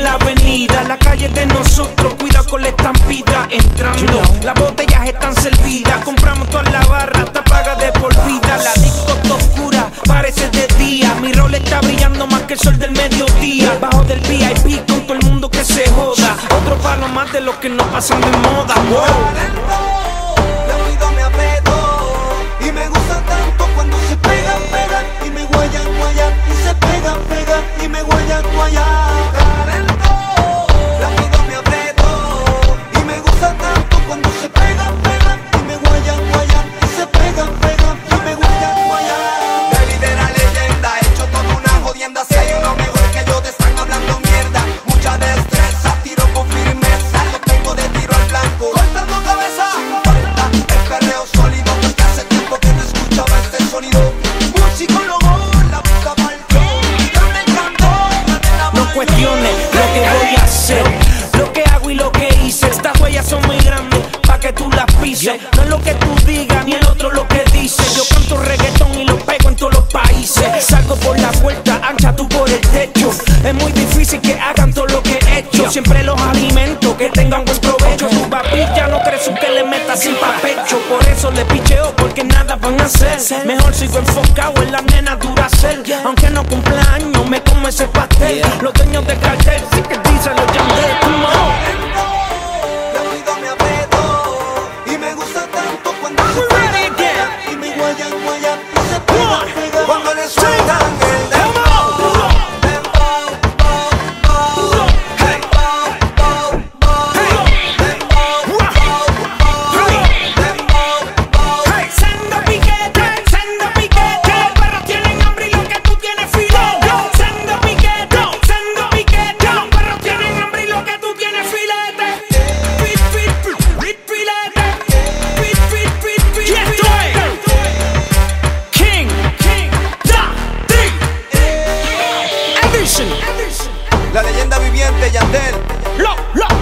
la avenida. La calle de nosotros, cuida con la estampida. Mi rol está brillando más que el sol del mediodía. Bajo del VIP con todo el mundo que se joda. Otro palo más de los que no pasan de moda. Wow. Y me y me guayan, guayan y se pegan, pegan y me guayan, guayan. Son muy grandes pa' que tú las pises. No es lo que tú digas ni el otro lo que dice. Yo canto reggaetón y lo pego en todos los países. Salgo por la puerta ancha, tú por el techo. Es muy difícil que hagan todo lo que he hecho. Siempre los alimento, que tengan buen provecho. Tu papi ya no crees que le metas sin papecho. Por eso le picheo, porque nada van a hacer. Mejor sigo enfocado en la nena Duracell. Aunque no cumpla años, me como ese pastel. Los dueños de cartel, sí que dicen los La leyenda viviente Yandel. Lo, lo.